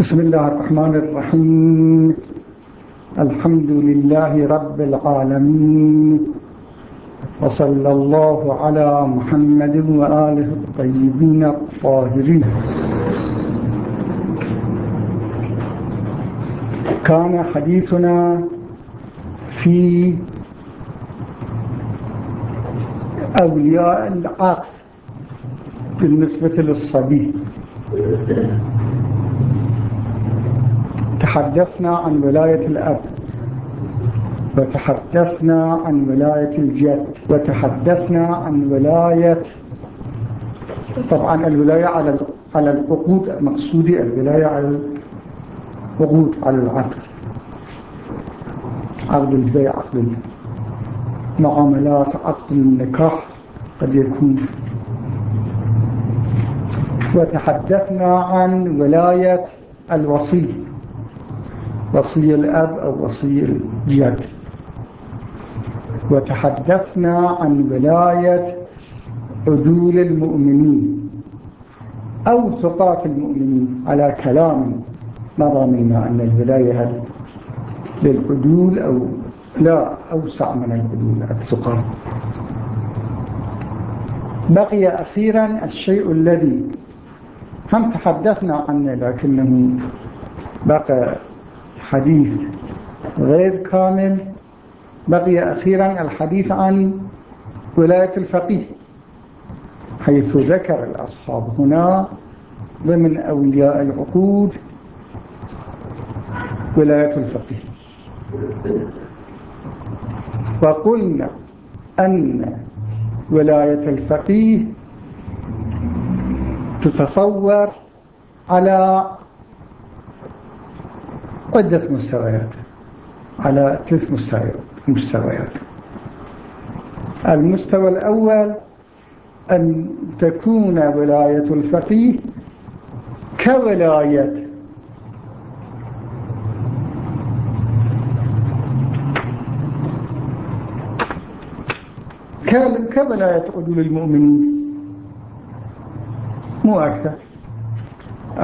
بسم الله الرحمن الرحيم. الحمد لله رب العالمين. وصلى الله على محمد وآله الطيبين الطاهرين. كان حديثنا في أولياء العقل بالنسبة للصبي. تحدثنا عن ولاية الأب وتحدثنا عن ولاية الجد وتحدثنا عن ولاية طبعا الولاية على على العقود مقصودي الولاية على العقود على العقد. عقد البيع عقد المعاملات عقد النكاح قد يكون. وتحدثنا عن ولاية الوصي وصي الأب أو وصي الجد. وتحدثنا عن ولاية عدول المؤمنين أو ثقات المؤمنين على كلام مضى منا أن الولاية للعدول أو لا أوسع من العدول الثقات بقي أخيرا الشيء الذي هم تحدثنا عنه لكنه بقى حديث غير كامل. بقي أخيرا الحديث عن ولاية الفقيه حيث ذكر الأصحاب هنا ضمن أولياء العقود ولاية الفقيه. وقلنا أن ولاية الفقيه تتصور على عدة مستويات على ثلاث مستويات المستوى الأول أن تكون ولاية الفقيه كولاية. كولاية عدول المؤمنين مو أكثر.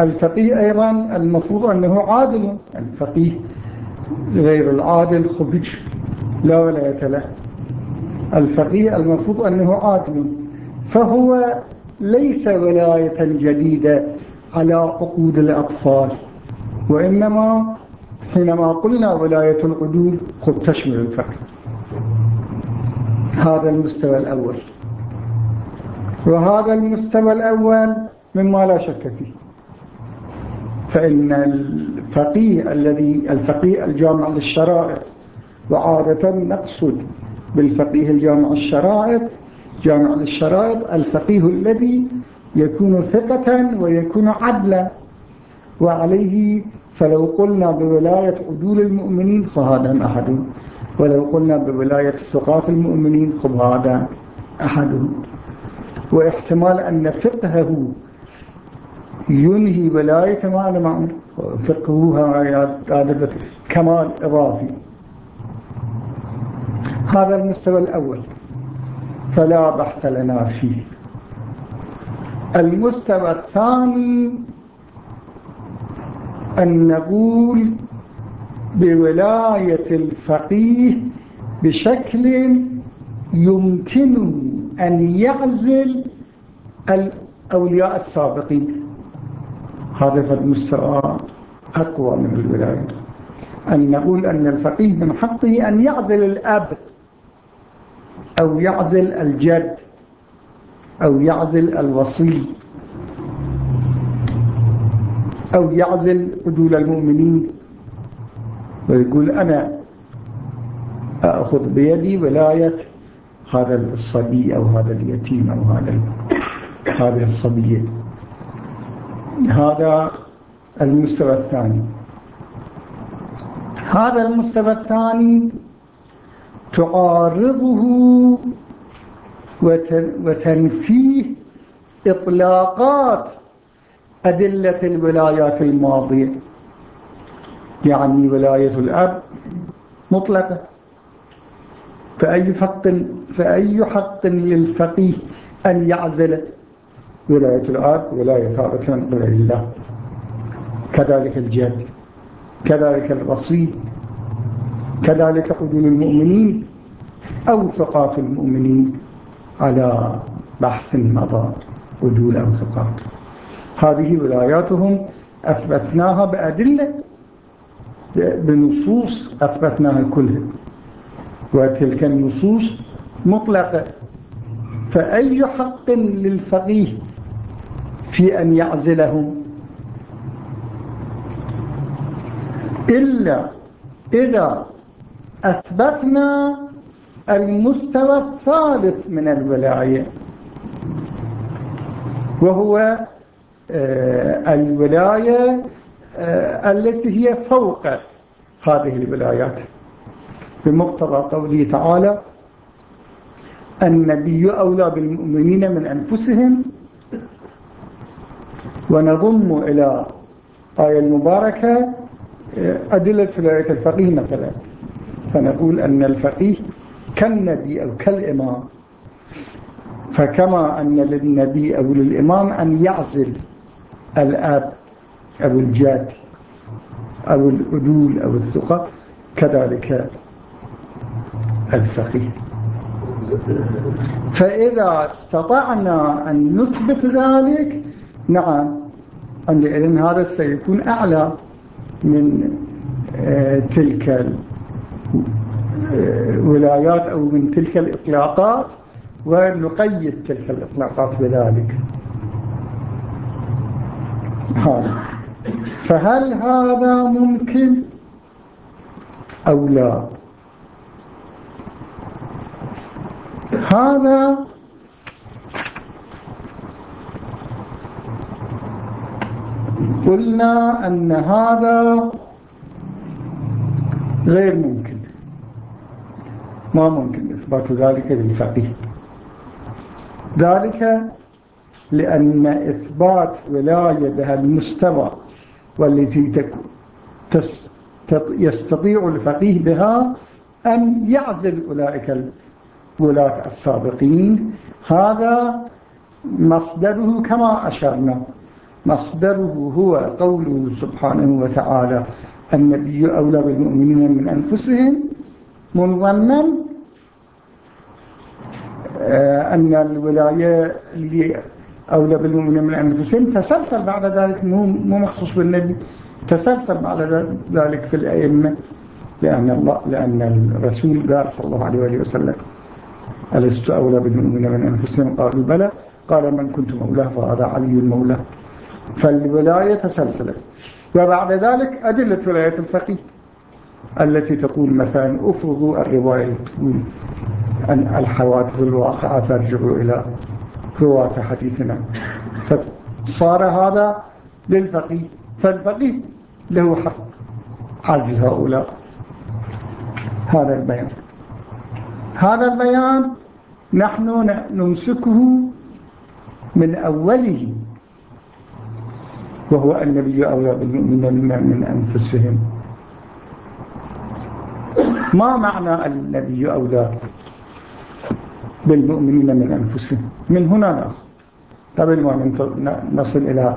الفقيه أيضا المفروض أنه عادل. الفقيه غير العادل خبج لا ولاية له. الفقيه المفروض أنه عادل. فهو ليس ولاية جديدة على عقود الأطفال. وإنما حينما قلنا ولاية العدول قد تشمل الفقه. هذا المستوى الأول. وهذا المستوى الأول مما لا شك فيه. فإن الفقيه الذي الفقيه الجامع للشرائط وعادة نقصد بالفقيه الجامع الشرائط جامع للشرائط الفقيه الذي يكون ثقة ويكون عدلا. وعليه فلو قلنا بولاية عدول المؤمنين فهذا أحد. ولو قلنا بولاية ثقات المؤمنين فهذا أحد. واحتمال أن فقهه ينهي ولاية ما أنا فقهه هذا كمال إضافي. هذا المستوى الأول. فلا بحث لنا فيه. المستوى الثاني أن نقول بولاية الفقيه بشكل يمكن أن يعزل الأولياء السابقين. هذا المستوى أقوى من الولاية. أن نقول أن الفقيه من حقه أن يعزل الأب أو يعزل الجد أو يعزل الوصي أو يعزل عدول المؤمنين. ويقول أنا أخذ بيدي ولاية هذا الصبي أو هذا اليتيم أو هذا هذه الصبية هذا المستوى الثاني. هذا المستوى الثاني تعارضه وتنفيه إطلاقات أدلة الولايات الماضية. يعني ولاية الأب مطلقة. فأي حق فأي حق للفقيه أن يعزل ولاية الأب ولاية غير الله. كذلك الجد كذلك الرصيد كذلك عدول المؤمنين أو ثقات المؤمنين على بحث مضى أو ثقات هذه ولاياتهم أثبتناها بأدلة بنصوص أثبتناها كلها. وتلك النصوص مطلقة. فأي حق للفقيه في أن يعزلهم. إلا إذا أثبتنا المستوى الثالث من الولاية وهو آه، الولاية آه، التي هي فوق هذه الولايات. بمقتضى قوله تعالى النبي أولى بالمؤمنين من أنفسهم ونضم إلى آية المباركة آه، أدلة ولاية الفقيه مثلا. فنقول أن الفقيه كالنبي أو كالإمام. فكما أن للنبي أو للإمام أن يعزل الأب أو الجاد أو الأدول أو الثقة كذلك الفقيه. فإذا استطعنا أن نثبت ذلك نعم أن هذا سيكون أعلى من آه، تلك الولايات أو من تلك الإطلاقات ونقيد تلك الإطلاقات بذلك. فهل هذا ممكن أو لا؟ هذا قلنا أن هذا غير ممكن. ما ممكن إثبات ذلك للفقيه. ذلك لأن إثبات ولاية بها المستوى والتي يستطيع الفقيه بها أن يعزل أولئك الولاة السابقين. هذا مصدره كما أشرنا. مصدره هو قوله سبحانه وتعالى النبي أولى بالمؤمنين من أنفسهم منظما آه، أن الولاية اللي أولى بالمؤمنين من أنفسهم تسلسل بعد ذلك مو مخصوص بالنبي تسلسل بعد ذلك في الأئمة لأن الله لأن الرسول قال صلى الله عليه وسلم ألست أولى بالمؤمنين من أنفسهم؟ قالوا بلى. قال من كنت مولاه فهذا علي المولى. فالولاية تسلسلت وبعد ذلك أدلة ولاية الفقيه التي تقول مثلا أفرضوا الرواية تقول أن الحوادث الواقعة ترجع إلى رواة حديثنا. فصار هذا للفقيه فالفقيه له حق. عزل هؤلاء. هذا البيان. هذا البيان نحن نمسكه من أوله وهو النبي أولى بالمؤمنين من أنفسهم. ما معنى النبي أولى بالمؤمنين من أنفسهم؟ من هنا قبل ما نصل إلى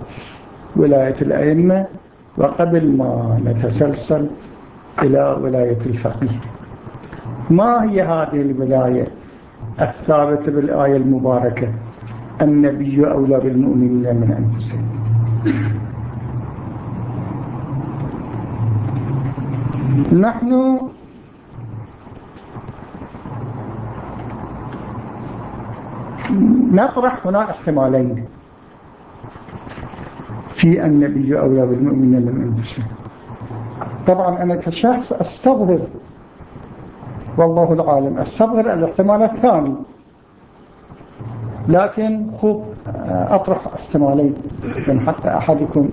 ولاية الأئمة وقبل ما نتسلسل إلى ولاية الفقيه. ما هي هذه الولاية الثابتة بالآية المباركة؟ النبي أولى بالمؤمنين من أنفسهم. نحن نطرح هنا احتمالين. في النبي أولى بالمؤمنين من أنفسهم طبعا أنا كشخص أستغرب. والله العالم أستغرب الاحتمال الثاني. لكن خب أطرح احتمالين من حتى أحدكم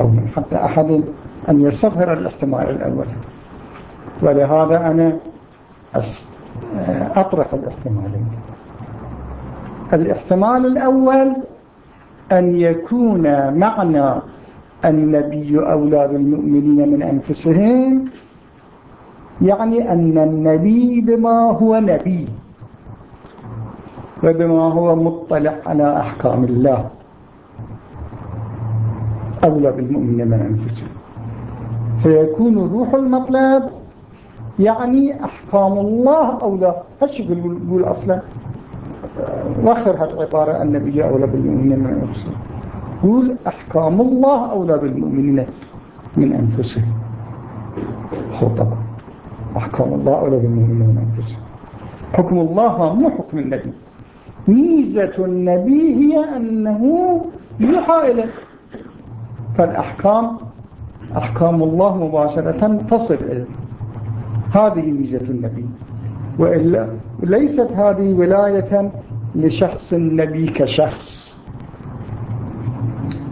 أو من حتى أحد أن يستظهر الاحتمال الأول. ولهذا أنا أطرح الاحتمالين. الاحتمال الأول أن يكون معنى النبي أولى بالمؤمنين من أنفسهم يعني أن النبي بما هو نبي. وبما هو مطلع على أحكام الله. أولى بالمؤمنين من أنفسهم. فيكون روح المطلب يعني أحكام الله أولى هالشي يقول أصلا؟ وخر هالعبارة النبي أولى بالمؤمنين من أنفسهم. يقول أحكام الله أولى بالمؤمنين من أنفسهم. خطبا أحكام الله أولى بالمؤمنين من أنفسهم. حكم الله مو حكم النبي. ميزة النبي هي أنه يوحى إليه. فالأحكام أحكام الله مباشرة تصل إليه. هذه ميزة النبي. وإلا ليست هذه ولاية لشخص النبي كشخص.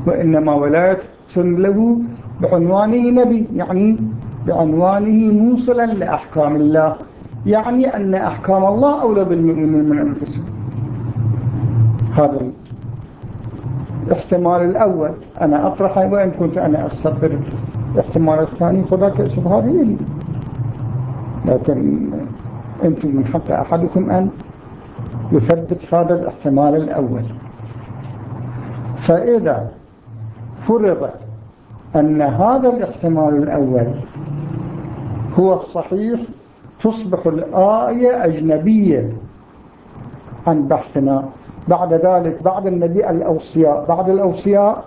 وإنما ولاية له بعنوانه نبي يعني بعنوانه موصلا لأحكام الله. يعني أن أحكام الله أولى بالمؤمنين من أنفسهم. هذا الاحتمال الأول. أنا أطرحه وإن كنت أنا أستطر الاحتمال الثاني خذاك هذه. لي لكن أنتم من حق أحدكم أن يثبت هذا الاحتمال الأول. فإذا فرض أن هذا الاحتمال الأول هو الصحيح تصبح الآية أجنبية عن بحثنا. بعد ذلك بعد النبي الأوصياء بعد الأوصياء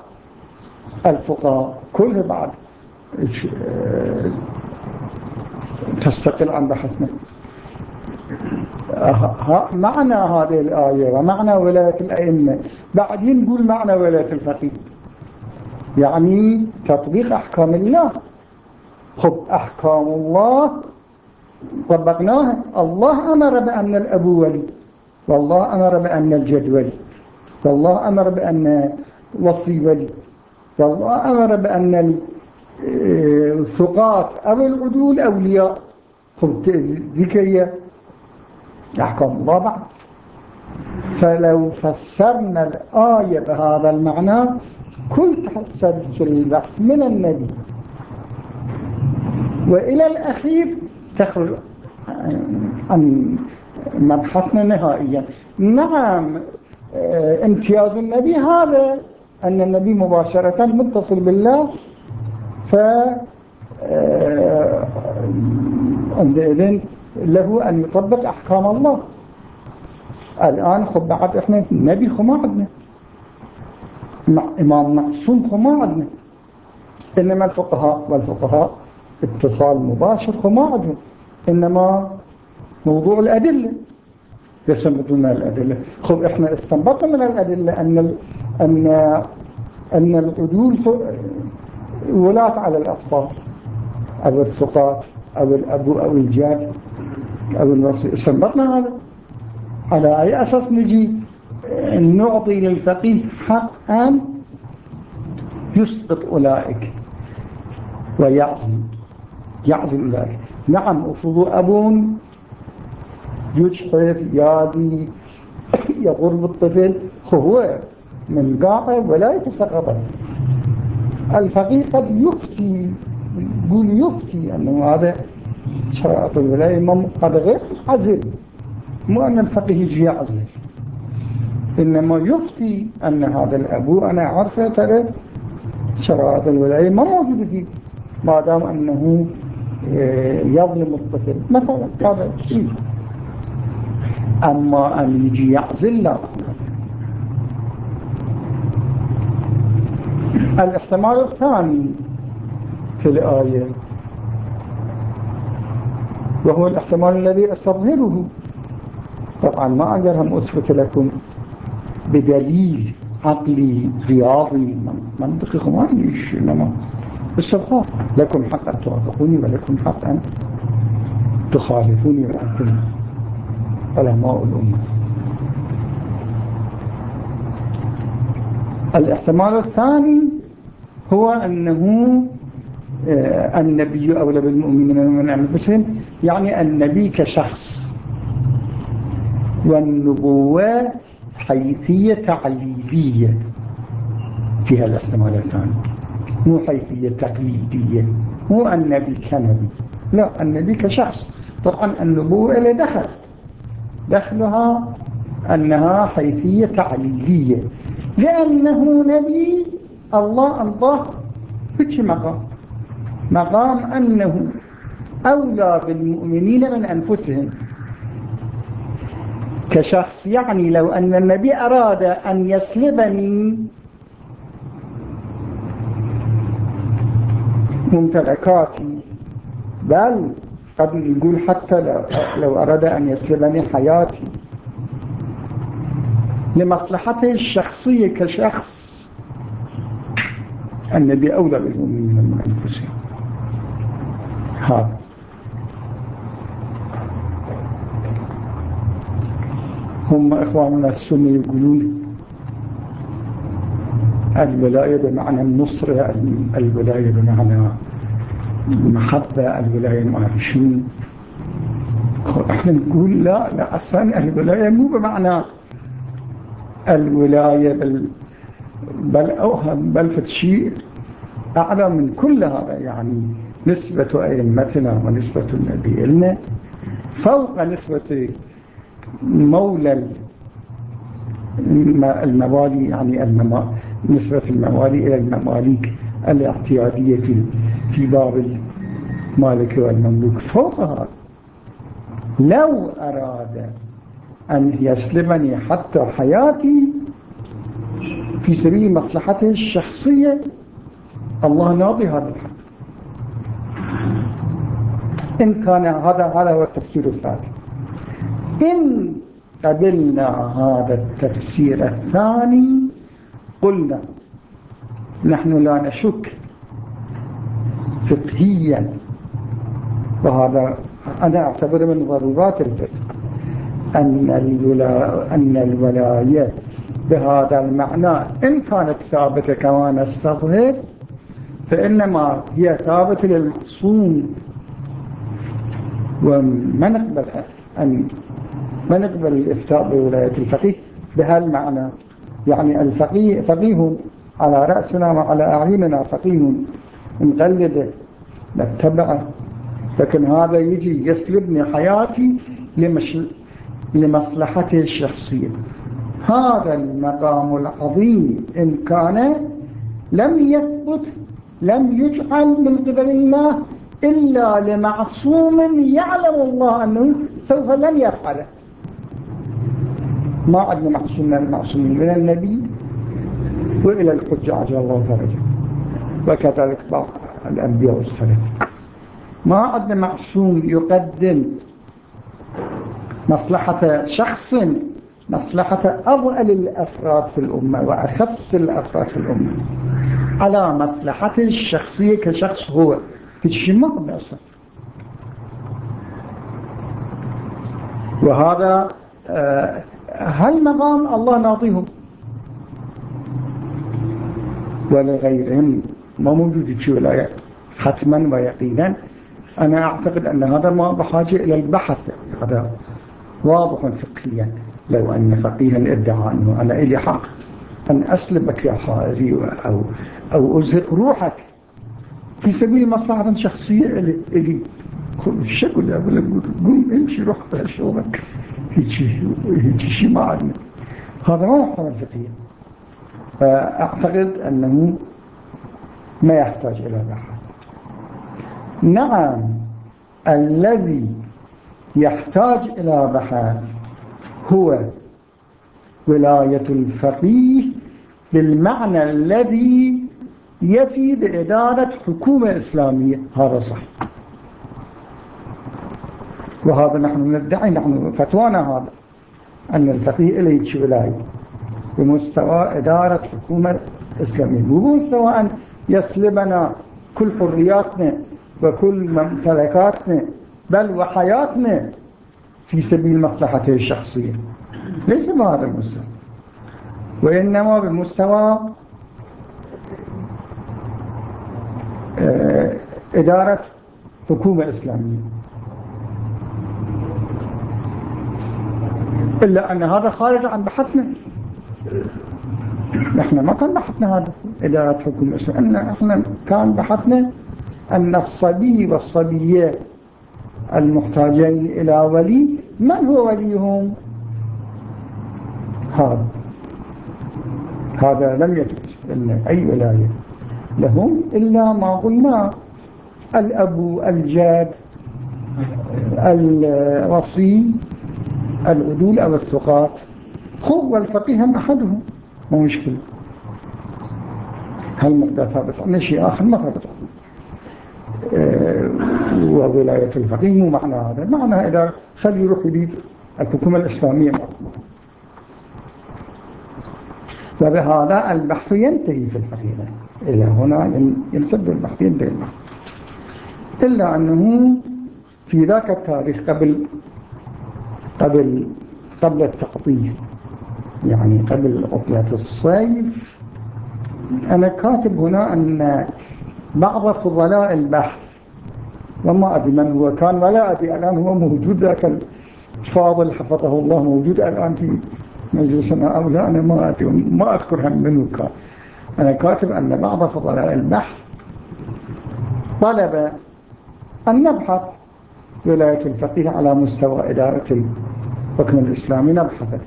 الفقهاء كلها بعد. تستقل عن بحثنا. معنى هذه الآية ومعنى ولاية الأئمة. بعدين نقول معنى ولاية الفقيه. يعني تطبيق أحكام الله. خب أحكام الله طبقناها. الله أمر بأن الأب ولي. والله أمر بأن الجد ولي. والله أمر بأن وصي ولي. والله أمر بأن الثقات أو العدول أولياء. ذكرية أحكام الله بعد. فلو فسرنا الآية بهذا المعنى كل تسلسل من النبي. وإلى الأخير تخرج عن مبحثنا نهائيا. نعم آه، امتياز النبي هذا أن النبي مباشرة متصل بالله ف آه، عندئذ له أن يطبق أحكام الله. الآن خب بعد إحنا نبي خما عندنا إمام معصوم خما عندنا إنما الفقهاء والفقهاء اتصال مباشر خما عندهم إنما موضوع الأدلة. يستنبطون من الأدلة. خب إحنا استنبطنا من الأدلة أن أن أن العدول ولاة على الأطفال. أو الثقات أو الأبو أو الجاد أو الوصي استنبطنا هذا. على أي أساس نجي؟ نعطي للفقيه حق أن يسقط أولئك ويعزل. يعزل أولئك. نعم أفضل أبون يجحف يادي يغرب الطفل هو من قاعه ولا يتسقط الفقيه قد يفتي يقول يفتي أنه هذا شرائط الولاية قد غير عزل مو أن الفقيه يجي يعزل إنما يفتي أن هذا الأبو أنا عارفه ترى شرائط الولاية ما موجودة فيه ما دام أنه يظلم الطفل. مثلا هذا شيء أما أن يجي يعزل لا. الإحتمال الثاني في الآية وهو الإحتمال الذي أستظهره طبعا ما أقدرهم أثبت لكم بدليل عقلي رياضي منطقي ما يجيش إنما بالصفحة لكم حق أن توافقوني ولكم حق أن تخالفوني وأنتم علماء الأمة. الاحتمال الثاني هو أنه آه، النبي أولى بالمؤمنين من أنفسهم يعني النبي كشخص. والنبوة حيثية تعليلية. فيها الاحتمال الثاني. مو حيثية تقليدية. مو النبي كنبي. لا النبي كشخص. طبعا النبوة إلى دخل. دخلها أنها حيثية تعليلية. لأنه نبي الله الله بك مقام. مقام أنه أولى بالمؤمنين من أنفسهم. كشخص يعني لو أن النبي أراد أن يسلبني ممتلكاتي بل قد يقول حتى لو, لو أراد أن يسلبني حياتي. لمصلحته الشخصية كشخص النبي أولى بالمؤمنين من أنفسهم. هذا. هم إخواننا السنة يقولون الولاية بمعنى النصرة الولاية بمعنى المحبة الولاية شنو إحنا نقول لا لا أصلا الولاية مو بمعنى الولاية بل بل أوهم بل في شيء أعلى من كل هذا يعني نسبة أئمتنا ونسبة النبي لنا فوق نسبة مولى الموالي يعني نسبة الموالي إلى المماليك الاعتيادية في في باب المالك والمملوك فوق هذا لو أراد أن يسلمني حتى حياتي في سبيل مصلحته الشخصية الله ناضي هذا الحق إن كان هذا هذا هو التفسير الثاني إن قبلنا هذا التفسير الثاني قلنا نحن لا نشك فقهيا. وهذا أنا أعتبر من ضرورات الفقه. أن أن الولاية بهذا المعنى إن كانت ثابتة كما نستظهر فإنما هي ثابتة للمعصوم وما نقبل أن ما نقبل الإفتاء بولاية الفقيه بهالمعنى؟ يعني الفقيه فقيه على رأسنا وعلى أعيننا فقيه. نقلده نتبعه لكن هذا يجي يسلبني حياتي لمش... لمصلحته الشخصية. هذا المقام العظيم. إن كان لم يثبت لم يجعل من قبل الله إلا لمعصوم يعلم الله أنه سوف لن يفعله. ما عندنا معصوم من المعصومين من النبي وإلى الحجة عجل الله فرجه وكذلك بعض الأنبياء والسلام ما عندنا معصوم يقدم مصلحة شخص مصلحة أضئل الأفراد في الأمة وأخص الأفراد في الأمة. على مصلحته الشخصية كشخص هو. في شيء ما هو بأصل وهذا آه، هل مقام الله نعطيهم ولغيرهم. ما موجود في ولاية حتما ويقينا. أنا أعتقد أن هذا ما بحاجة إلى البحث. هذا واضح فقهيا. لو أن فقيها ادعى أنه أنا إلي حق. أن أسلبك يا حائري أو, أو أزهق روحك. في سبيل مصلحة شخصية إلي الشكل أقول لك قم امشي روح على شغلك. هيك شيء ما عندنا. هذا ما محتمل فقهيا. فأعتقد أنه ما يحتاج إلى بحث نعم الذي يحتاج إلى بحث هو ولاية الفقيه بالمعنى الذي يفي بإدارة حكومة إسلامية. هذا صح وهذا نحن ندعي نحن فتوانا هذا أن الفقيه إليه ولاية بمستوى إدارة حكومة إسلامية بمستوى أن يسلبنا كل حرياتنا وكل ممتلكاتنا بل وحياتنا في سبيل مصلحته الشخصية. ليس بهذا المستوى. وإنما بمستوى آه، إدارة حكومة إسلامية. إلا أن هذا خارج عن بحثنا. نحن ما كان بحثنا هذا إدارة حكومة إسلامية إحنا كان بحثنا أن الصبي والصبية المحتاجين إلى ولي من هو وليهم؟ هذا. هذا لم يجوز أي ولاية لهم إلا ما قلنا. الأب الجاد الوصي العدول أو الثقات. هو الفقيه هم أحدهم. مو مشكلة هل مقدار ثابت؟ عن شيء آخر ما ثابت. أه وولاية الفقيه مو معنى هذا. معنى إذا خلي يروح يريد الحكومة الإسلامية. وبهذا البحث ينتهي في الحقيقة إلى هنا ينسد البحث ينتهي البحث. إلا أنه في ذاك التاريخ قبل قبل قبل التقطيع. يعني قبل عطلة الصيف أنا كاتب هنا أن بعض فضلاء البحث وما أدري من هو كان ولا أدري الآن هو موجود ذاك الفاضل حفظه الله موجود الآن في مجلسنا أو لا أنا ما أدري ما أذكر هم منه كان. أنا كاتب أن بعض فضلاء البحث طلب أن نبحث ولاية الفقيه على مستوى إدارة الحكم الإسلامي نبحثه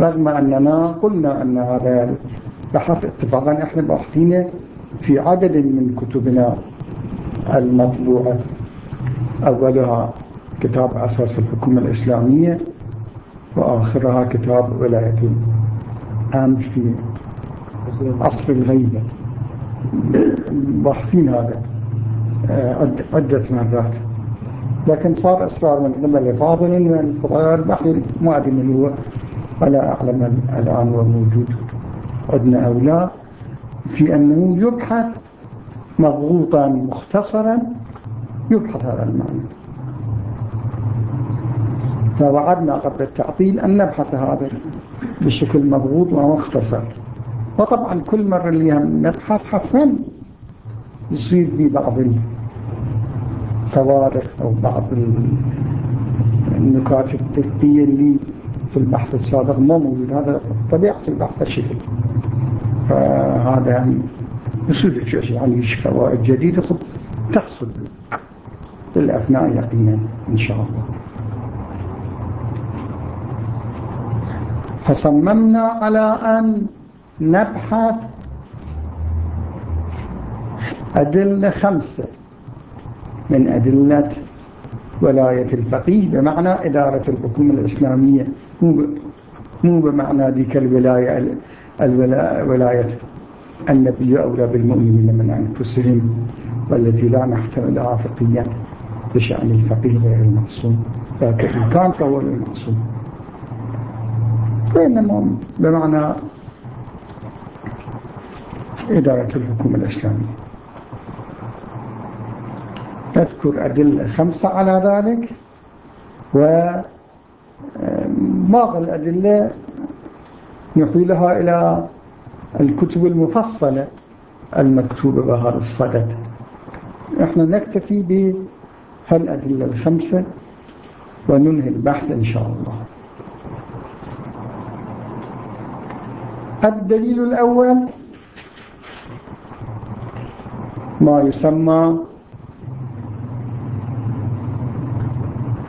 رغم أننا قلنا أن هذا بحث اتفاقا إحنا باحثين في عدد من كتبنا المطبوعة. أولها كتاب أساس الحكومة الإسلامية وآخرها كتاب ولاية الأمر في عصر الغيبة. باحثين هذا عدة مرات. لكن صار إصرار من قبل فاضل من فضايا البحث ما أدري من هو ولا أعلم الآن هو موجود عندنا أو لا في أنه يبحث مضغوطا مختصرا يبحث هذا المعنى. فوعدنا قبل التعطيل أن نبحث هذا بشكل مضغوط ومختصر. وطبعا كل مرة اللي هم نبحث حتما يصير في بعض الفوارق أو بعض النكات التكتية اللي في البحث السابق ما موجود. هذا طبيعة البحث الشكل. فهذا يعني يصير يعني فوائد جديدة تحصل بالأثناء يقينا إن شاء الله. فصممنا على أن نبحث أدلة خمسة من أدلة ولاية الفقيه بمعنى إدارة الحكومة الإسلامية. مو بمعنى ذيك الولاية الولاية النبي أولى بالمؤمنين من أنفسهم والتي لا نحتملها فقيا بشأن الفقيه غير المعصوم. لكن كان فهو المعصوم. وإنما بمعنى إدارة الحكومة الإسلامية. نذكر أدلة خمسة على ذلك وبعض الأدلة نحيلها إلى الكتب المفصلة المكتوبة بهذا الصدد. إحنا نكتفي بهالأدلة الخمسة وننهي البحث إن شاء الله. الدليل الأول ما يسمى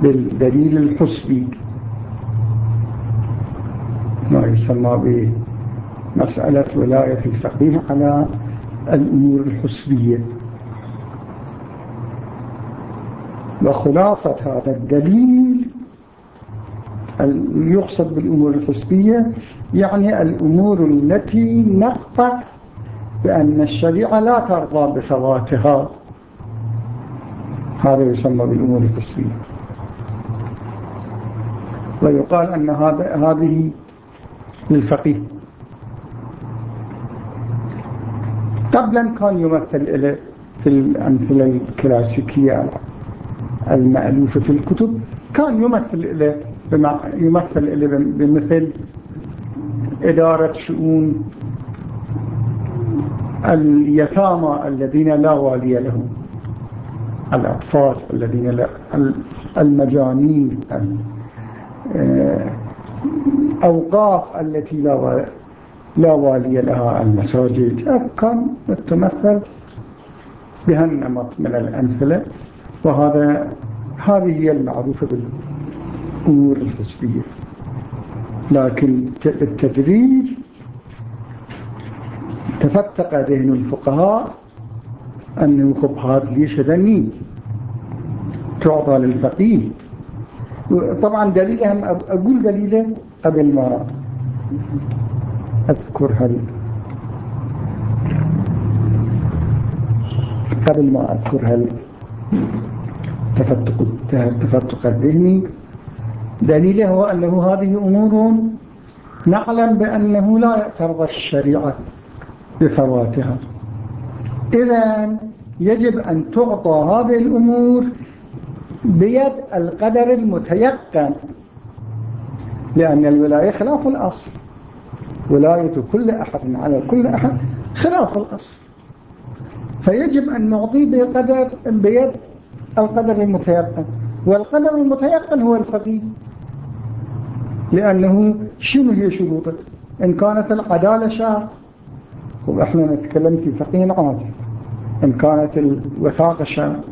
بالدليل الحسبي. يسمى بمسألة ولاية الفقيه على الأمور الحسبية وخلاصة هذا الدليل يقصد بالأمور الحسبية يعني الأمور التي نقطع بأن الشريعة لا ترضى بفواتها هذا يسمى بالأمور الحسبية ويقال أن هذه للفقيه قبلا كان يمثل إليه في الأمثلة الكلاسيكية المألوفة في الكتب كان يمثل إليه يمثل إليه بمثل إدارة شؤون اليتامى الذين لا والي لهم الأطفال الذين لا المجانين أوقاف التي لا لا والي لها المساجد. كان تمثل بها النمط من الأمثلة. وهذا هذه هي المعروفة بالأمور الحسبية لكن التدريج تفتق ذهن الفقهاء أنه خب هذا ليش هذا تعطى للفقيه. طبعا دليلهم أقول دليله قبل ما أذكر هل قبل ما أذكر هل تفتق التفتق الذهني دليله هو أنه هذه أمور نعلم بأنه لا ترضى الشريعة بفواتها إذا يجب أن تعطى هذه الأمور بيد القدر المتيقن. لأن الولاية خلاف الأصل. ولاية كل أحد على كل أحد خلاف الأصل. فيجب أن نعطيه بقدر بيد القدر المتيقن. والقدر المتيقن هو الفقيه. لأنه شنو هي شروطه؟ إن كانت العدالة شرط وإحنا نتكلم في فقيه عادي. إن كانت الوثاقة شرط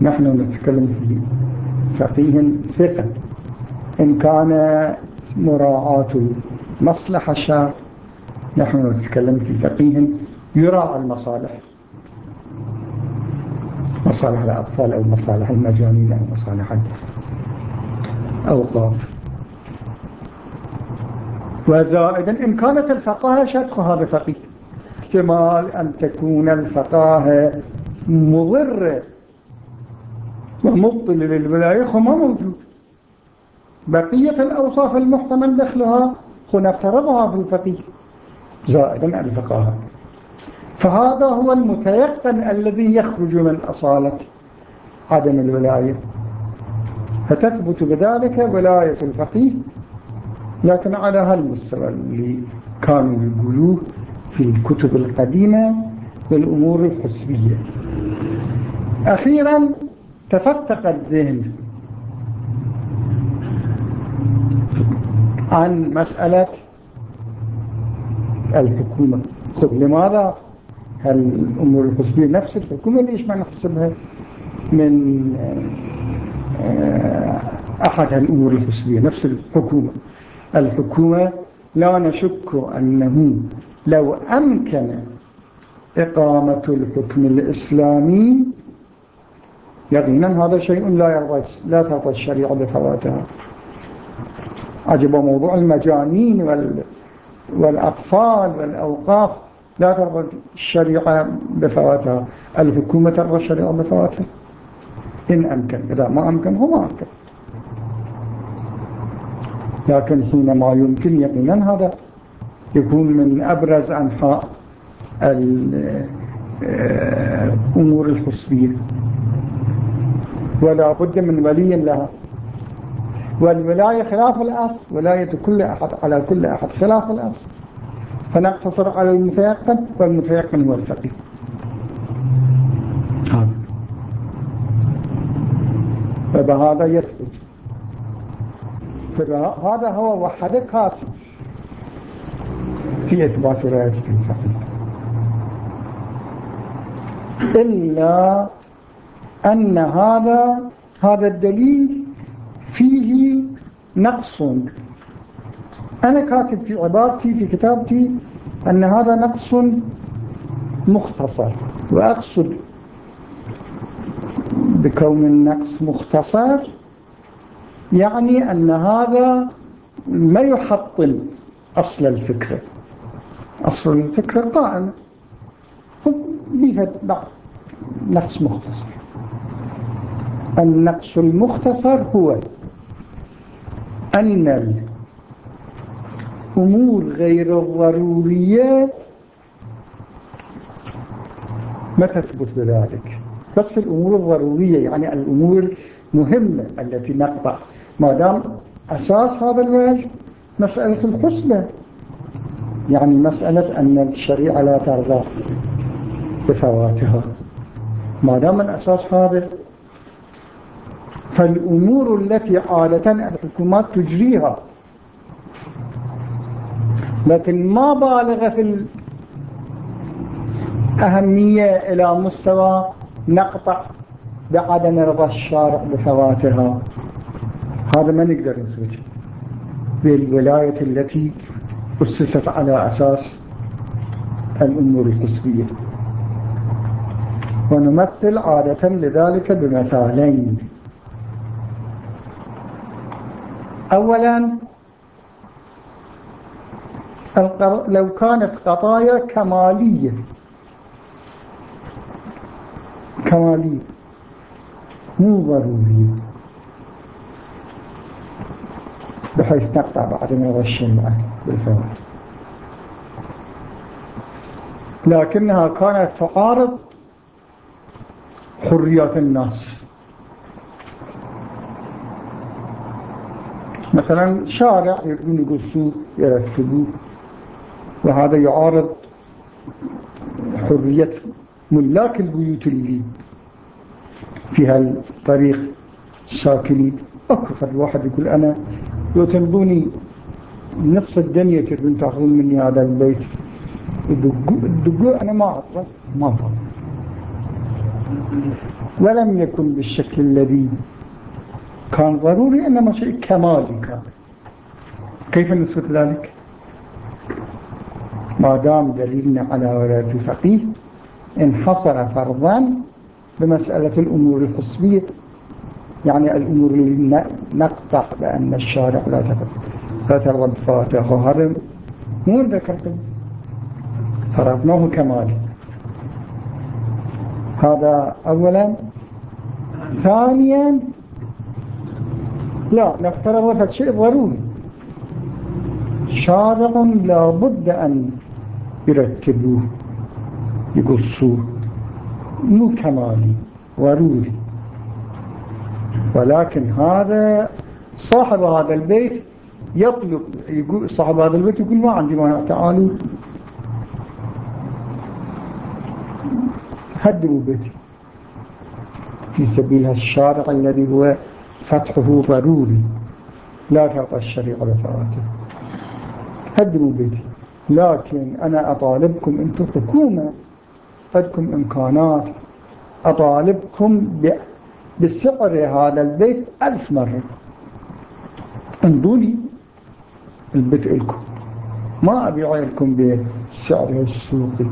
نحن نتكلم في فقيه ثقة. إن كان مراعاة مصلحة شرط نحن نتكلم في فقيه يراعى المصالح. مصالح الأطفال أو مصالح المجانين أو مصالح الأوقاف. وزائدا إن كانت الفقاهة شرط هذا فقيه. احتمال أن تكون الفقاهة مضرة ومبطل للولاية ما موجود. بقية الأوصاف المحتمل دخلها نفترضها في الفقيه. زائدا الفقاهة. فهذا هو المتيقن الذي يخرج من أصالة عدم الولاية. فتثبت بذلك ولاية الفقيه لكن على هالمستوى اللي كانوا يقولوه في الكتب القديمة بالأمور الحسبية. أخيرا تفتق الذهن عن مسألة الحكومة. خب لماذا هل الأمور الحسبية نفس الحكومة ليش ما نحسبها من آه، أحد الأمور الحسبية نفس الحكومة. الحكومة لا نشك أنه لو أمكن إقامة الحكم الإسلامي يقينا هذا شيء لا يرضى لا ترضى الشريعة بفواتها. عجب موضوع المجانين وال والأطفال والأوقاف. لا ترضى الشريعة بفواتها. الحكومة ترضى الشريعة بفواتها. إن أمكن. إذا ما أمكن هو ما أمكن. لكن حينما يمكن يقينا هذا يكون من أبرز أنحاء الأمور الحسبية ولا بد من ولي لها. والولاية خلاف الأصل ولاية كل أحد على كل أحد خلاف الأصل. فنقتصر على المتيقن والمتيقن هو الفقيه فبهذا يثبت هذا هو وحد كافي في إثبات ولاية الفقيه إلا أن هذا هذا الدليل نقص. أنا كاتب في عبارتي في كتابتي أن هذا نقص مختصر. وأقصد بكون النقص مختصر يعني أن هذا ما يحطم أصل الفكرة أصل الفكرة قائمة بها نقص مختصر. النقص المختصر هو أن الأمور غير الضرورية ما تثبت بذلك؟ بس الأمور الضرورية يعني الأمور المهمة التي نقطع. ما دام أساس هذا الوجه مسألة الحسنى. يعني مسألة أن الشريعة لا ترضى بفواتها. ما دام الأساس هذا فالأمور التي عادة الحكومات تجريها. لكن ما بالغ في الأهمية إلى مستوى نقطع بعدم رضا الشارع بفواتها؟ هذا ما نقدر نثبت بالولاية التي أسست على أساس الأمور الحسبية ونمثل عادة لذلك بمثالين. أولا لو كانت قضايا كمالية. كمالية. مو ضرورية. بحيث نقطع بعد ما يغشنا بالفوات لكنها كانت تعارض حريات الناس. مثلا شارع يبدون يقصوه يرتبوه وهذا يعارض حرية ملاك البيوت اللي في هالطريق ساكنين. أكثر الواحد يقول أنا لو تنظوني نص الدنيا تبون تأخذون مني هذا البيت الدقوع أنا ما أعطى ما أعطى ولم يكن بالشكل الذي كان ضروري إنما شيء كمالي كان كيف نثبت ذلك؟ ما دام دليلنا على ولاية الفقيه انحصر فرضا بمسألة الأمور الحسبية يعني الأمور اللي نقطع بأن الشارع لا لا ترضى بفاتحه هذا مو ذكرته فرضناه كمالي هذا أولا. ثانيا لا نفترض هذا شيء ضروري. شارع لابد أن يرتبوه يقصوه. مو كمالي ضروري. ولكن هذا صاحب هذا البيت يطلب يقول صاحب هذا البيت يقول ما عندي مانع تعالوا. هدموا بيتي. في سبيل الشارع الذي هو فتحه ضروري. لا تعطى الشريعة بفواته هدموا بيتي. لكن أنا أطالبكم أنتم حكومة عندكم إمكانات. أطالبكم بسعر هذا البيت ألف مرة. انظوني البيت لكم ما أبيع لكم بسعر السوقي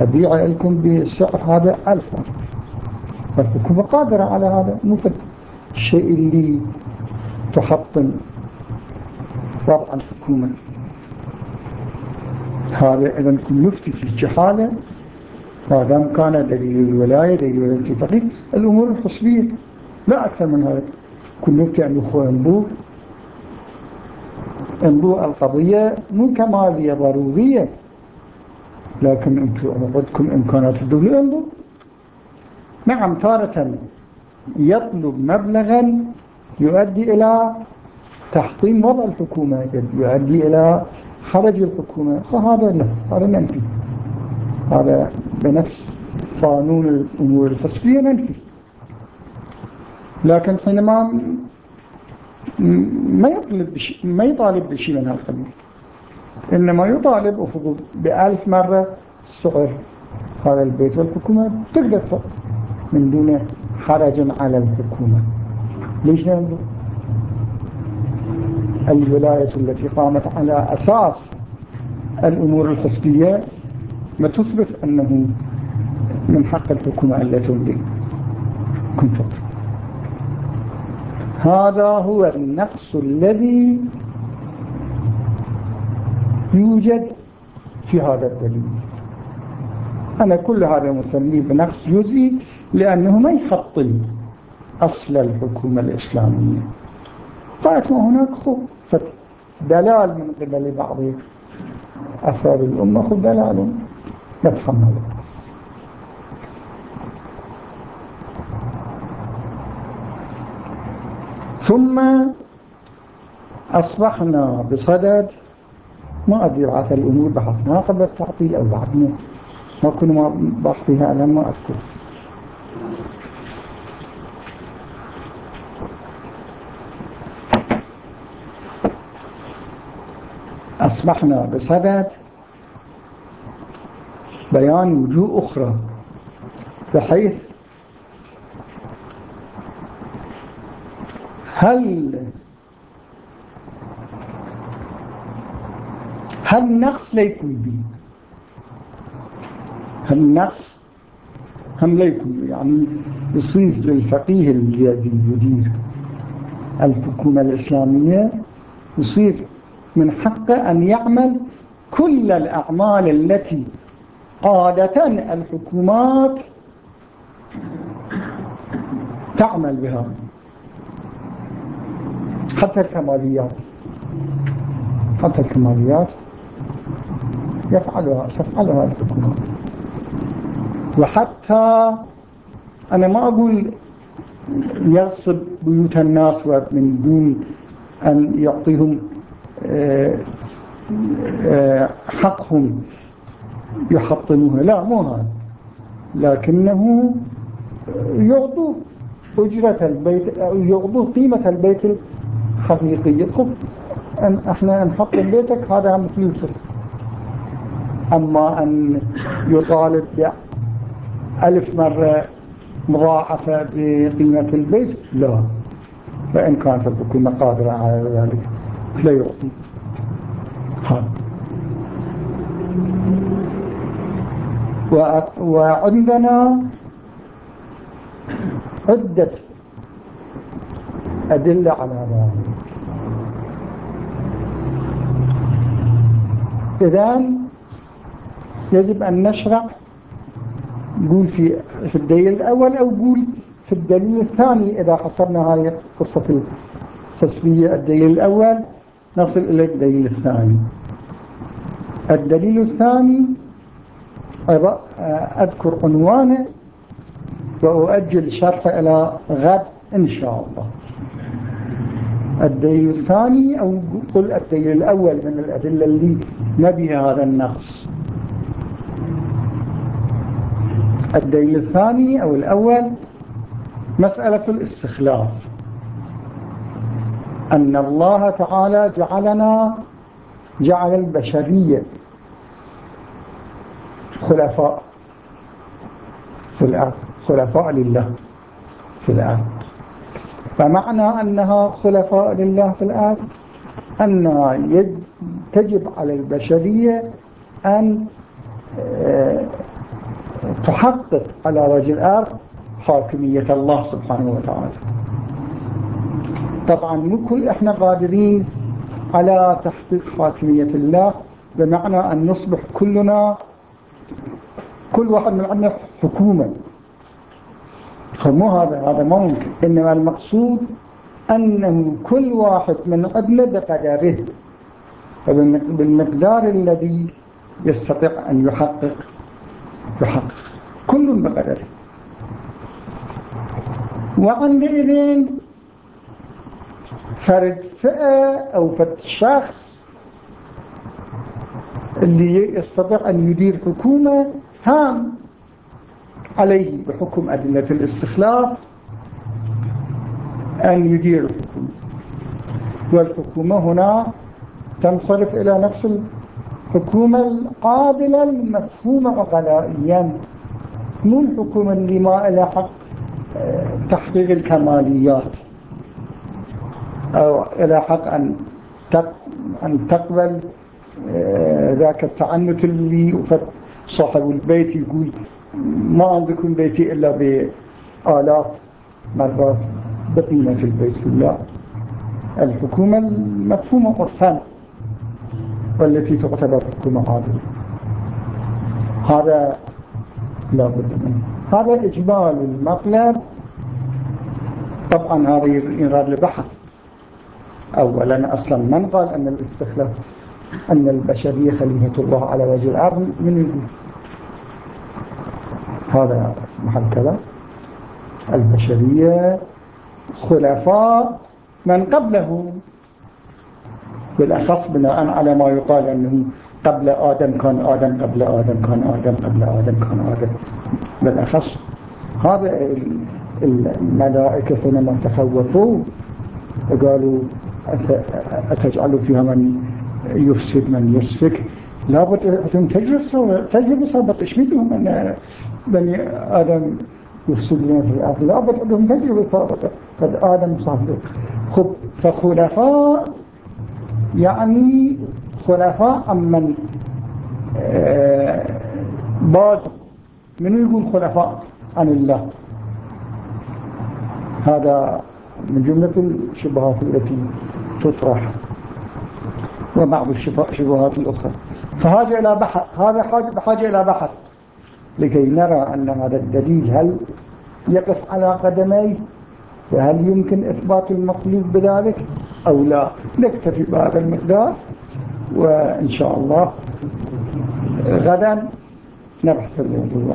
أبيع لكم بسعر هذا ألف مرة. فالحكومة قادرة على هذا. مو الشيء اللي تحطم. وضع الحكومة هذا إذا كل نفتي في الجحالة ما كان دليل الولاية دليل الفقيه. الأمور الحسبية لا أكثر من هذا. كل نفتي عن أخوة انظور انظور القضية مو كمالية ضرورية. لكن أنتم عندكم إمكانات الدولة انظر نعم تارة. يطلب مبلغا يؤدي إلى تحطيم وضع الحكومة يؤدي إلى خرج الحكومة. فهذا لا هذا منفي. هذا بنفس قانون الأمور. الحسبية منفي. لكن حينما ما يطلب بشيء ما يطالب بشيء من هالقبيل إنما يطالب أفضل بألف مرة سعر هذا البيت والحكومة تقدر من دون حرج على الحكومة. ليش الولاية التي قامت على أساس الأمور الحسبية ما تثبت أنه من حق الحكومة أن لا تملك كنت هذا هو النقص الذي يوجد في هذا الدليل. أنا كل هذا مسميه بنقص جزئي لأنه ما يحطل أصل الحكومة الإسلامية. طلعت ما هناك خو دلال من قبل بعض أفراد الأمة خو دلال. نتحمل ثم أصبحنا بصدد ما أدري عثر الأمور بحثنا قبل التعطيل أو بعدنا. ما كنا بحثها أنا ما أذكر. أصبحنا بصدد بيان وجوه أخرى بحيث هل هل نقص ليكون به النقص هم ليكم يعني يصير للفقيه الذي يدير الحكومة الإسلامية يصير من حقه أن يعمل كل الأعمال التي عادة الحكومات تعمل بها. حتى الكماليات. حتى الكماليات. يفعلها تفعلها الحكومات. وحتى أنا ما أقول يغصب بيوت الناس من دون أن يعطيهم حقهم يحطموها لا مو هذا. لكنه يعطوا أجرة البيت يعطوا قيمة البيت الحقيقية خب إحنا نحطم بيتك هذا هم فلوسك أما أن يطالب ألف مرة مضاعفة بقيمة البيت لا. فإن كانت الحكومة قادرة على ذلك لا يعطي. وعندنا عدة أدلة على ذلك. إذن يجب أن نشرع نقول في في الدليل الأول أو نقول في الدليل الثاني إذا حصرنا هذه قصة التسمية الدليل الأول. نصل إلى الدليل الثاني. الدليل الثاني أذكر عنوانه وأؤجل شرحه إلى غد إن شاء الله. الدليل الثاني أو قل الدليل الأول من الأدلة اللي نبي هذا النقص. الدليل الثاني أو الأول مسألة الاستخلاف. أن الله تعالى جعلنا جعل البشرية خلفاء في الأرض خلفاء لله في الأرض. فمعنى أنها خلفاء لله في الأرض؟ أنها تجب على البشرية أن آه، تحقق على وجه الأرض حاكمية الله سبحانه وتعالى. طبعا مو كل إحنا قادرين على تحقيق حاكمية الله بمعنى أن نصبح كلنا كل واحد من عندنا حكومة فمو هذا هذا ما ممكن. إنما المقصود أنه كل واحد من عندنا بقدره بالمقدار الذي يستطيع أن يحقق يحقق. كل بقدره. وعندئذ فرد فئة أو فرد شخص اللي يستطيع أن يدير حكومة هام عليه بحكم أدلة الاستخلاف أن يدير الحكومة. والحكومة هنا تنصرف إلى نفس الحكومة القابلة المفهومة غلائيا مو الحكومة اللي ما لها حق آه، تحقيق الكماليات. أو إلى حق أن أن تقبل آه، ذاك التعنت اللي صاحب البيت يقول ما عندكم بيتي إلا بآلاف مرات بقيمة البيت الله الحكومة المفهومة عرفا والتي تعتبر حكومة عادلة. هذا لا بد منه. هذا إجمال المطلب. طبعا هذا يراد لبحث أولا أصلا من قال أن الاستخلاف أن البشرية خليفة الله على وجه الأرض من يقول هذا محل كذا. البشرية خلفاء من قبله. بالأخص بناء على ما يقال أنه قبل آدم كان آدم قبل آدم كان آدم قبل آدم كان آدم. بالأخص هذا الملائكة حينما تخوفوا قالوا أتجعل فيها من يفسد من يسفك؟ لابد أن تجربة تجربة صابت إيش بيدهم أن بني آدم يفسدون في الأرض. لابد عندهم تجربة صابت قد آدم صابت خب فخلفاء يعني خلفاء من آه، بعد من يقول خلفاء؟ عن الله. هذا من جملة الشبهات التي تطرح وبعض الشبهات الأخرى. فهذا إلى بحث هذا بحاجة إلى بحث لكي نرى أن هذا الدليل هل يقف على قدميه وهل يمكن إثبات المطلوب بذلك أو لا. نكتفي بهذا المقدار وإن شاء الله غدا نبحث الموضوع